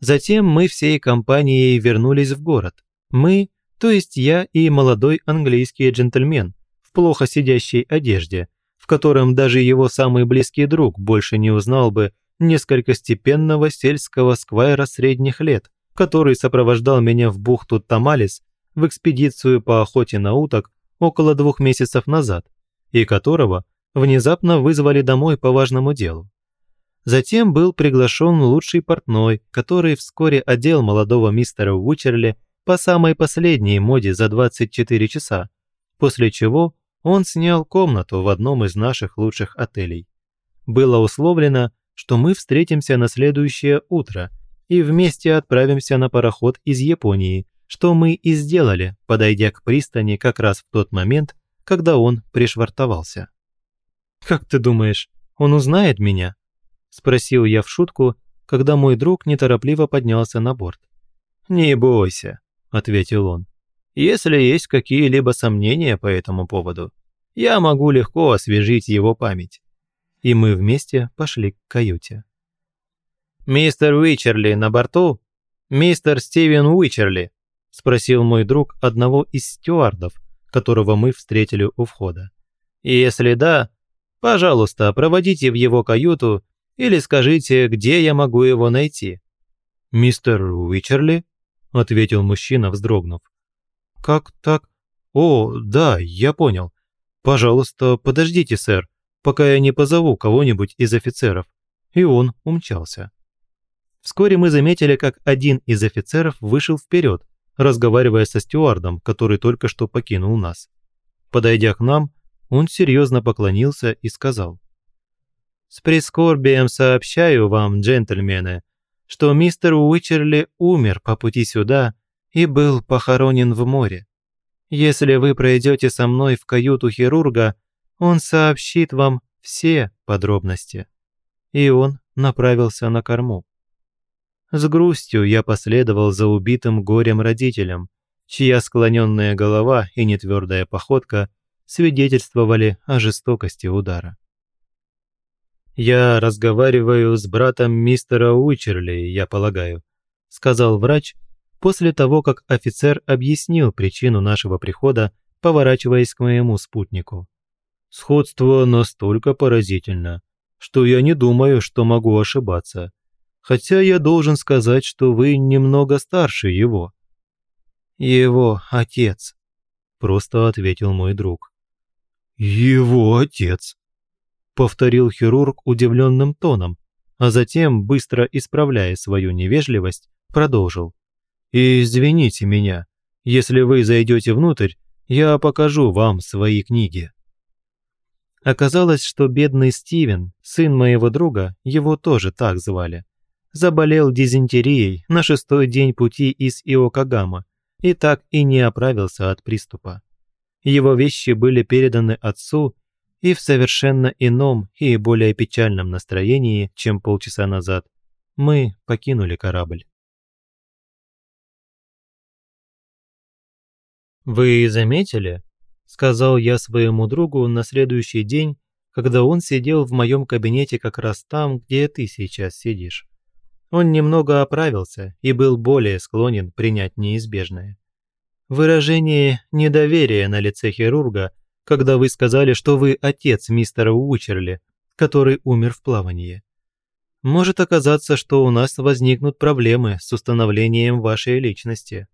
Затем мы всей компанией вернулись в город. Мы, то есть я и молодой английский джентльмен в плохо сидящей одежде, в котором даже его самый близкий друг больше не узнал бы несколько степенного сельского сквайра средних лет, который сопровождал меня в бухту Тамалис в экспедицию по охоте на уток около двух месяцев назад, и которого внезапно вызвали домой по важному делу. Затем был приглашен лучший портной, который вскоре одел молодого мистера Уичерли по самой последней моде за 24 часа, после чего он снял комнату в одном из наших лучших отелей. Было условлено, что мы встретимся на следующее утро и вместе отправимся на пароход из Японии, что мы и сделали, подойдя к пристани как раз в тот момент, когда он пришвартовался. «Как ты думаешь, он узнает меня?» – спросил я в шутку, когда мой друг неторопливо поднялся на борт. «Не бойся», – ответил он. «Если есть какие-либо сомнения по этому поводу, я могу легко освежить его память и мы вместе пошли к каюте. «Мистер Уичерли на борту? Мистер Стивен Уичерли?» – спросил мой друг одного из стюардов, которого мы встретили у входа. «Если да, пожалуйста, проводите в его каюту или скажите, где я могу его найти». «Мистер Уичерли?» – ответил мужчина, вздрогнув. «Как так? О, да, я понял. Пожалуйста, подождите, сэр, пока я не позову кого-нибудь из офицеров». И он умчался. Вскоре мы заметили, как один из офицеров вышел вперед, разговаривая со стюардом, который только что покинул нас. Подойдя к нам, он серьезно поклонился и сказал. «С прискорбием сообщаю вам, джентльмены, что мистер Уичерли умер по пути сюда и был похоронен в море. Если вы пройдете со мной в каюту хирурга, он сообщит вам все подробности». И он направился на корму. С грустью я последовал за убитым горем родителем, чья склоненная голова и нетвердая походка свидетельствовали о жестокости удара. «Я разговариваю с братом мистера Уичерли, я полагаю», сказал врач после того, как офицер объяснил причину нашего прихода, поворачиваясь к моему спутнику. «Сходство настолько поразительно, что я не думаю, что могу ошибаться хотя я должен сказать, что вы немного старше его». «Его отец», – просто ответил мой друг. «Его отец», – повторил хирург удивленным тоном, а затем, быстро исправляя свою невежливость, продолжил. «Извините меня, если вы зайдете внутрь, я покажу вам свои книги». Оказалось, что бедный Стивен, сын моего друга, его тоже так звали, заболел дизентерией на шестой день пути из Иокагама и так и не оправился от приступа. Его вещи были переданы отцу и в совершенно ином и более печальном настроении, чем полчаса назад, мы покинули корабль. «Вы заметили?» – сказал я своему другу на следующий день, когда он сидел в моем кабинете как раз там, где ты сейчас сидишь он немного оправился и был более склонен принять неизбежное. Выражение недоверия на лице хирурга, когда вы сказали, что вы отец мистера Уичерли, который умер в плавании. Может оказаться, что у нас возникнут проблемы с установлением вашей личности.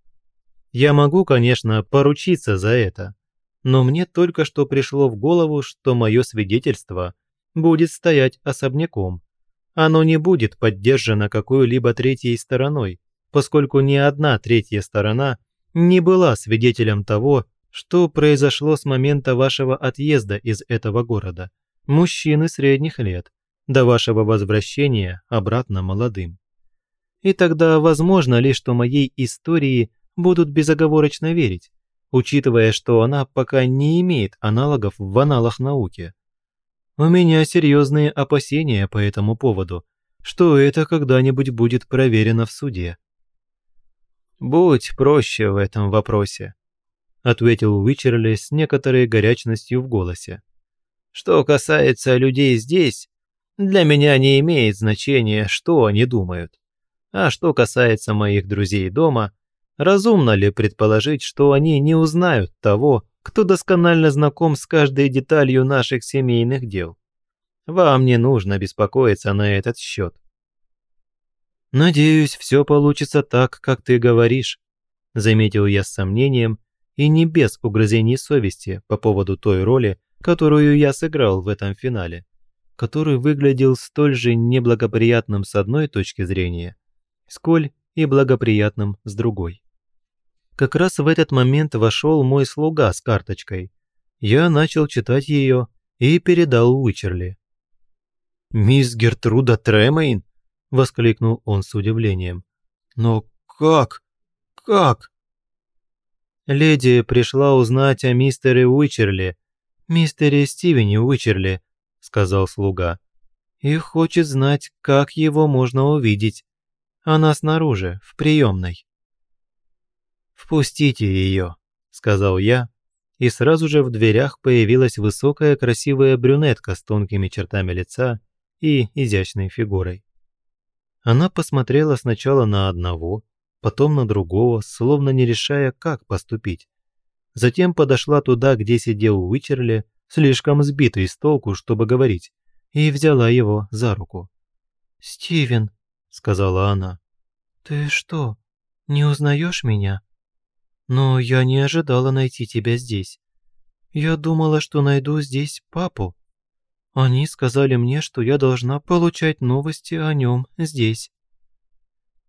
Я могу, конечно, поручиться за это, но мне только что пришло в голову, что мое свидетельство будет стоять особняком, оно не будет поддержано какой-либо третьей стороной, поскольку ни одна третья сторона не была свидетелем того, что произошло с момента вашего отъезда из этого города, мужчины средних лет, до вашего возвращения обратно молодым. И тогда возможно ли, что моей истории будут безоговорочно верить, учитывая, что она пока не имеет аналогов в аналах науки. У меня серьезные опасения по этому поводу, что это когда-нибудь будет проверено в суде. «Будь проще в этом вопросе», – ответил Уичерли с некоторой горячностью в голосе. «Что касается людей здесь, для меня не имеет значения, что они думают. А что касается моих друзей дома, разумно ли предположить, что они не узнают того, кто досконально знаком с каждой деталью наших семейных дел. Вам не нужно беспокоиться на этот счет. «Надеюсь, все получится так, как ты говоришь», – заметил я с сомнением и не без угрызений совести по поводу той роли, которую я сыграл в этом финале, который выглядел столь же неблагоприятным с одной точки зрения, сколь и благоприятным с другой. Как раз в этот момент вошел мой слуга с карточкой. Я начал читать ее и передал Уичерли. «Мисс Гертруда Тремейн?» – воскликнул он с удивлением. «Но как? Как?» Леди пришла узнать о мистере Уичерли, мистере Стивене Уичерли, сказал слуга, и хочет знать, как его можно увидеть. Она снаружи, в приемной. «Впустите ее», – сказал я, и сразу же в дверях появилась высокая красивая брюнетка с тонкими чертами лица и изящной фигурой. Она посмотрела сначала на одного, потом на другого, словно не решая, как поступить. Затем подошла туда, где сидел Уичерли, слишком сбитый с толку, чтобы говорить, и взяла его за руку. «Стивен», — сказала она, — «ты что, не узнаешь меня? Но я не ожидала найти тебя здесь. Я думала, что найду здесь папу. Они сказали мне, что я должна получать новости о нем здесь».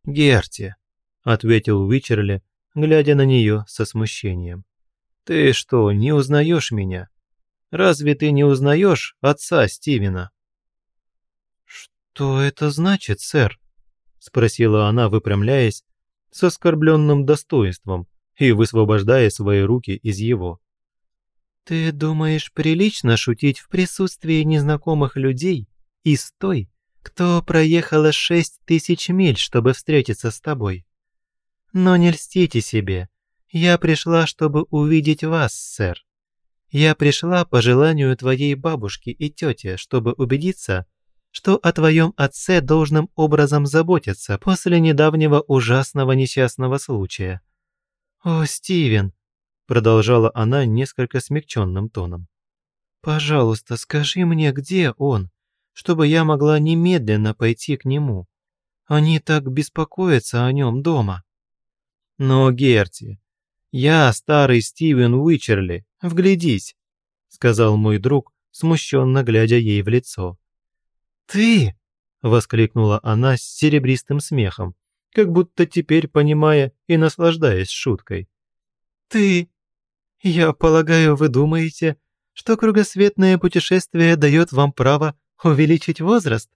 «Герти», — ответил Уичерли, глядя на нее со смущением. «Ты что, не узнаешь меня? Разве ты не узнаешь отца Стивена?» «Что это значит, сэр?» – спросила она, выпрямляясь, с оскорбленным достоинством и высвобождая свои руки из его. «Ты думаешь, прилично шутить в присутствии незнакомых людей и с той, кто проехала шесть тысяч миль, чтобы встретиться с тобой? Но не льстите себе, «Я пришла, чтобы увидеть вас, сэр. Я пришла по желанию твоей бабушки и тети, чтобы убедиться, что о твоем отце должным образом заботятся после недавнего ужасного несчастного случая». «О, Стивен!» – продолжала она несколько смягченным тоном. «Пожалуйста, скажи мне, где он, чтобы я могла немедленно пойти к нему. Они так беспокоятся о нем дома». «Но, Герти, «Я старый Стивен Уичерли, вглядись», — сказал мой друг, смущенно глядя ей в лицо. «Ты!» — воскликнула она с серебристым смехом, как будто теперь понимая и наслаждаясь шуткой. «Ты! Я полагаю, вы думаете, что кругосветное путешествие дает вам право увеличить возраст?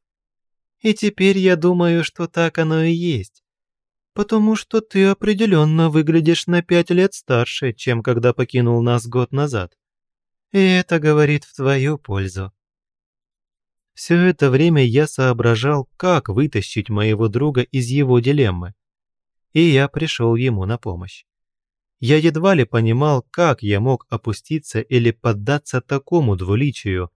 И теперь я думаю, что так оно и есть потому что ты определенно выглядишь на пять лет старше, чем когда покинул нас год назад. И это говорит в твою пользу. Все это время я соображал, как вытащить моего друга из его дилеммы. И я пришел ему на помощь. Я едва ли понимал, как я мог опуститься или поддаться такому двуличию,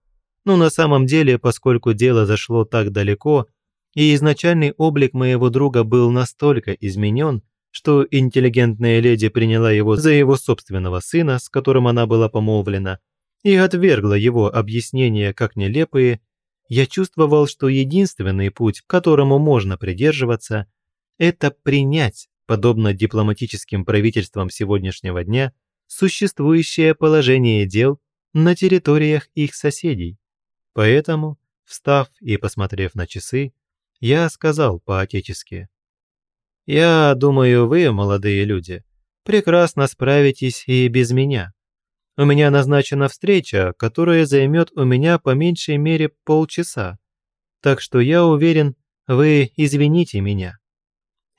но на самом деле, поскольку дело зашло так далеко, и изначальный облик моего друга был настолько изменен, что интеллигентная леди приняла его за его собственного сына, с которым она была помолвлена, и отвергла его объяснения как нелепые, я чувствовал, что единственный путь, которому можно придерживаться, это принять, подобно дипломатическим правительствам сегодняшнего дня, существующее положение дел на территориях их соседей. Поэтому, встав и посмотрев на часы, я сказал по-отечески. «Я думаю, вы, молодые люди, прекрасно справитесь и без меня. У меня назначена встреча, которая займет у меня по меньшей мере полчаса, так что я уверен, вы извините меня».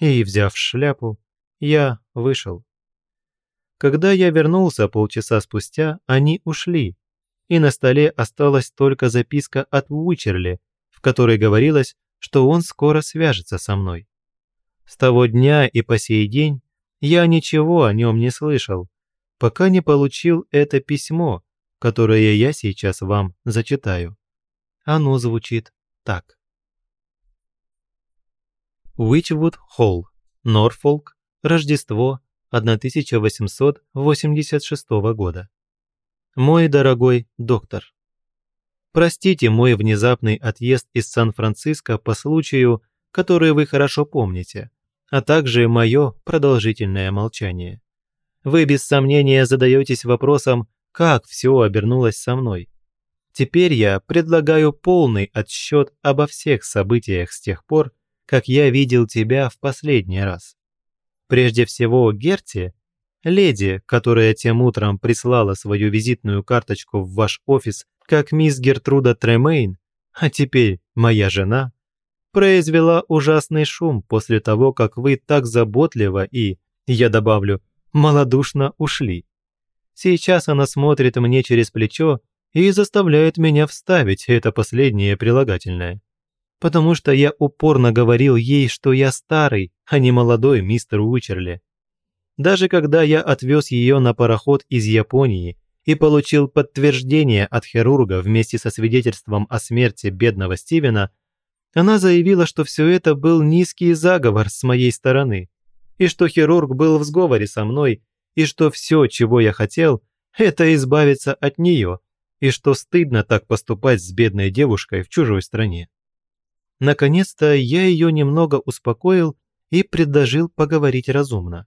И, взяв шляпу, я вышел. Когда я вернулся полчаса спустя, они ушли, и на столе осталась только записка от Уичерли, в которой говорилось, что он скоро свяжется со мной. С того дня и по сей день я ничего о нем не слышал, пока не получил это письмо, которое я сейчас вам зачитаю. Оно звучит так. Уичвуд Холл, Норфолк, Рождество 1886 года. Мой дорогой доктор, Простите мой внезапный отъезд из Сан-Франциско по случаю, который вы хорошо помните, а также мое продолжительное молчание. Вы без сомнения задаетесь вопросом, как все обернулось со мной. Теперь я предлагаю полный отсчет обо всех событиях с тех пор, как я видел тебя в последний раз. Прежде всего, Герти, леди, которая тем утром прислала свою визитную карточку в ваш офис как мисс Гертруда Тремейн, а теперь моя жена, произвела ужасный шум после того, как вы так заботливо и, я добавлю, малодушно ушли. Сейчас она смотрит мне через плечо и заставляет меня вставить это последнее прилагательное. Потому что я упорно говорил ей, что я старый, а не молодой мистер Уичерли. Даже когда я отвез ее на пароход из Японии и получил подтверждение от хирурга вместе со свидетельством о смерти бедного Стивена, она заявила, что все это был низкий заговор с моей стороны, и что хирург был в сговоре со мной, и что все, чего я хотел, это избавиться от нее, и что стыдно так поступать с бедной девушкой в чужой стране. Наконец-то я ее немного успокоил и предложил поговорить разумно.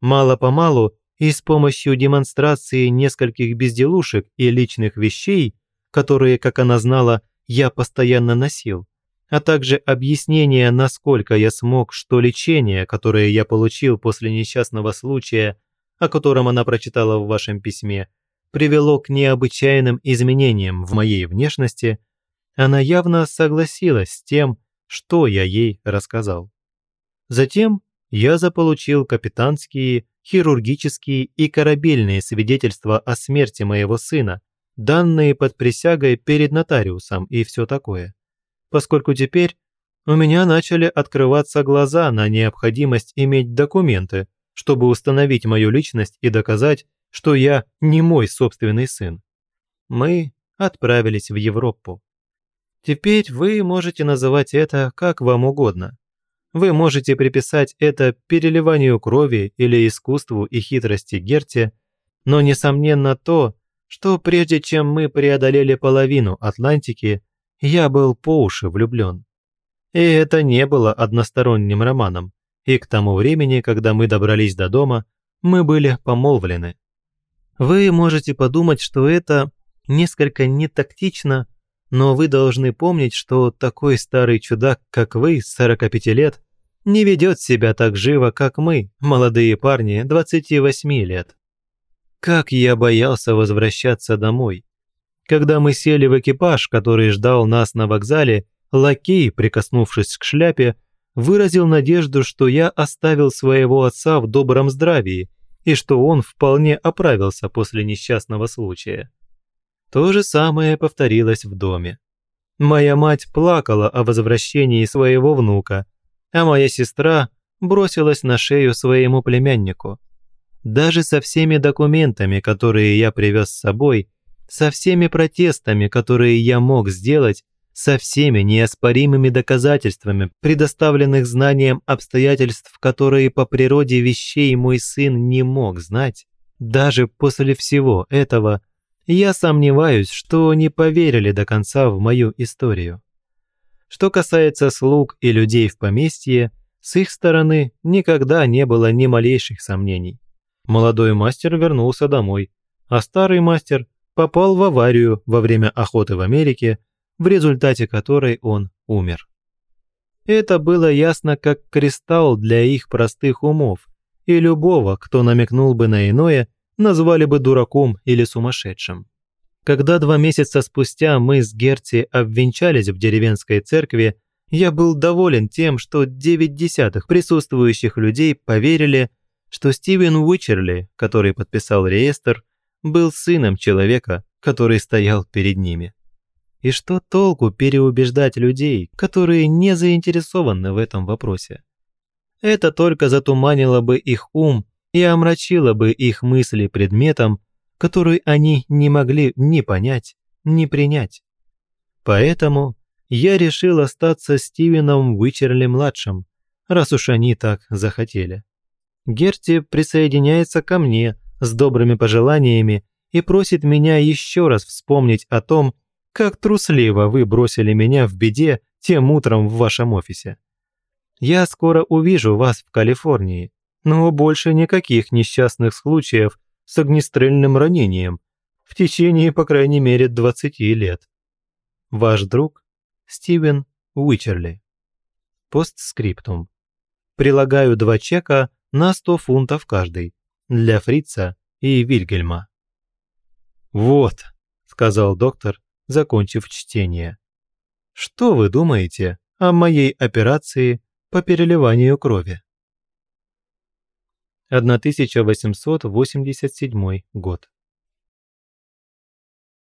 Мало-помалу и с помощью демонстрации нескольких безделушек и личных вещей, которые, как она знала, я постоянно носил, а также объяснение, насколько я смог, что лечение, которое я получил после несчастного случая, о котором она прочитала в вашем письме, привело к необычайным изменениям в моей внешности, она явно согласилась с тем, что я ей рассказал. Затем я заполучил капитанские, хирургические и корабельные свидетельства о смерти моего сына, данные под присягой перед нотариусом и все такое. Поскольку теперь у меня начали открываться глаза на необходимость иметь документы, чтобы установить мою личность и доказать, что я не мой собственный сын. Мы отправились в Европу. Теперь вы можете называть это как вам угодно. Вы можете приписать это переливанию крови или искусству и хитрости Герти, но несомненно то, что прежде чем мы преодолели половину Атлантики, я был по уши влюблен. И это не было односторонним романом, и к тому времени, когда мы добрались до дома, мы были помолвлены. Вы можете подумать, что это несколько нетактично, но вы должны помнить, что такой старый чудак, как вы, 45 лет, не ведет себя так живо, как мы, молодые парни 28 лет. Как я боялся возвращаться домой. Когда мы сели в экипаж, который ждал нас на вокзале, лакей, прикоснувшись к шляпе, выразил надежду, что я оставил своего отца в добром здравии и что он вполне оправился после несчастного случая. То же самое повторилось в доме. Моя мать плакала о возвращении своего внука, а моя сестра бросилась на шею своему племяннику. Даже со всеми документами, которые я привез с собой, со всеми протестами, которые я мог сделать, со всеми неоспоримыми доказательствами, предоставленных знанием обстоятельств, которые по природе вещей мой сын не мог знать, даже после всего этого, я сомневаюсь, что не поверили до конца в мою историю. Что касается слуг и людей в поместье, с их стороны никогда не было ни малейших сомнений. Молодой мастер вернулся домой, а старый мастер попал в аварию во время охоты в Америке в результате которой он умер. Это было ясно как кристалл для их простых умов, и любого, кто намекнул бы на иное, назвали бы дураком или сумасшедшим. Когда два месяца спустя мы с Герти обвенчались в деревенской церкви, я был доволен тем, что девять десятых присутствующих людей поверили, что Стивен Уичерли, который подписал реестр, был сыном человека, который стоял перед ними. И что толку переубеждать людей, которые не заинтересованы в этом вопросе? Это только затуманило бы их ум и омрачило бы их мысли предметом, который они не могли ни понять, ни принять. Поэтому я решил остаться Стивеном Уичерли-младшим, раз уж они так захотели. Герти присоединяется ко мне с добрыми пожеланиями и просит меня еще раз вспомнить о том, как трусливо вы бросили меня в беде тем утром в вашем офисе. Я скоро увижу вас в Калифорнии, но больше никаких несчастных случаев с огнестрельным ранением в течение, по крайней мере, 20 лет. Ваш друг Стивен Уичерли. Постскриптум. Прилагаю два чека на 100 фунтов каждый для Фрица и Вильгельма. «Вот», – сказал доктор, закончив чтение. «Что вы думаете о моей операции по переливанию крови?» 1887 год.